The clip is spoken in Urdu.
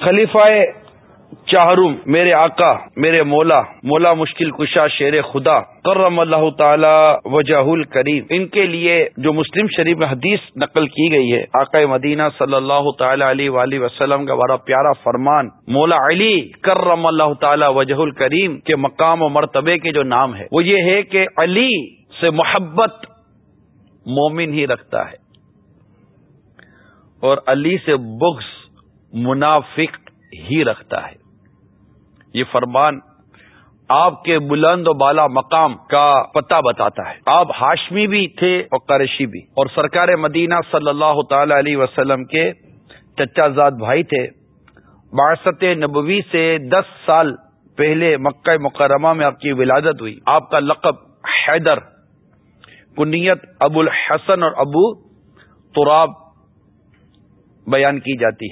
خلیفہ چاہروم میرے آقا، میرے مولا مولا مشکل کشا شیر خدا، کرم اللہ تعالی وجہ کریم ان کے لیے جو مسلم شریف میں حدیث نقل کی گئی ہے، آقا مدینہ صلی اللہ تعالی علیہ وآلہ وسلم کا بڑا پیارا فرمان، مولا علی، کرم اللہ تعالی وجہ الکریم کے مقام و مرتبے کے جو نام ہے، وہ یہ ہے کہ علی سے محبت مومن ہی رکھتا ہے۔ اور علی سے بغض منافق ہی رکھتا ہے۔ یہ فرمان آپ کے بلند و بالا مقام کا پتہ بتاتا ہے۔ آپ ہاشمی بھی تھے اور قریشی بھی۔ اور سرکار مدینہ صلی اللہ تعالی علیہ وسلم کے چچا زاد بھائی تھے۔ بارست نبوی سے دس سال پہلے مکہ مکرمہ میں آپ کی ولادت ہوئی۔ آپ کا لقب حیدر۔ کنیت ابو الحسن اور ابو تراب بیان کی جاتی ہے۔